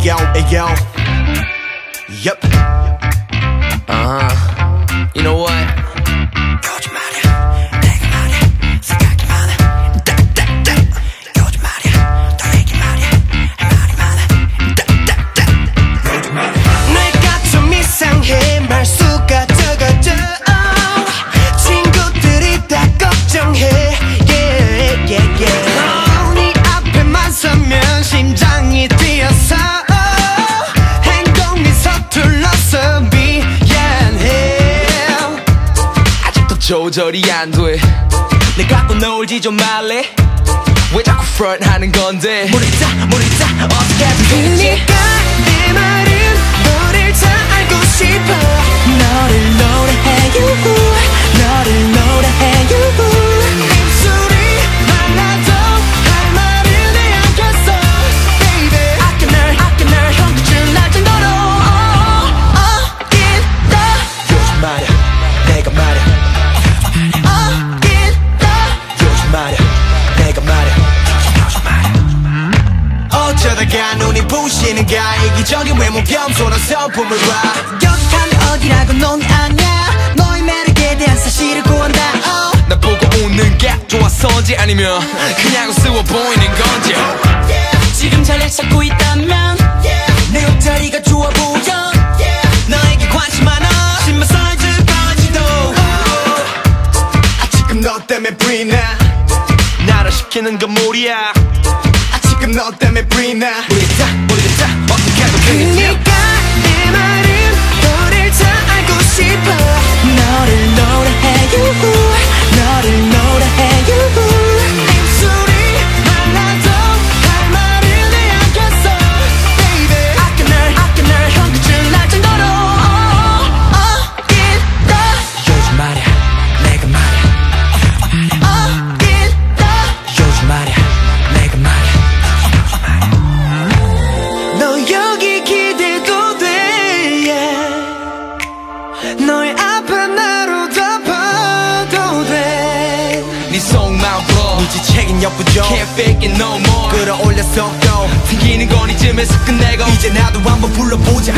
Hey yo, hey yo. Yep. 조절이 안 돼. 내 갖고 놀지 좀 말래. 왜 자꾸 front 하는 건데? 모르겠다 모르겠다 어떻게 하면 어쩌다가 눈이 부시는 가 이기적인 외모 겸손한 성품을 봐. 여기가 어디라고 넌 아냐? 너의 매력에 대한 사실을 구한다. oh. 나 보고 웃는 게 좋아서지 아니면 그냥 우스워 보이는 건지. 지금 자리를 찾고 있다면 내 옷자리가 좋아 보여. 너에게 관심 많아. 신발 사이즈까지도. 아 지금 너 때문에 브이나 나를 시키는 건 무리야. 아 지금 너 때문에 브이나 모르겠다 모르겠다 어떻게 하면 되는지 그니까 내 말 너의 앞에 나로 덮어도 돼. 네 속마음 풀어 네 지책인 역부족. Can't fake it no more. 끌어올렸어 또 튕기는 건 이쯤에서 끝내고 이제 나도 한번 불러보자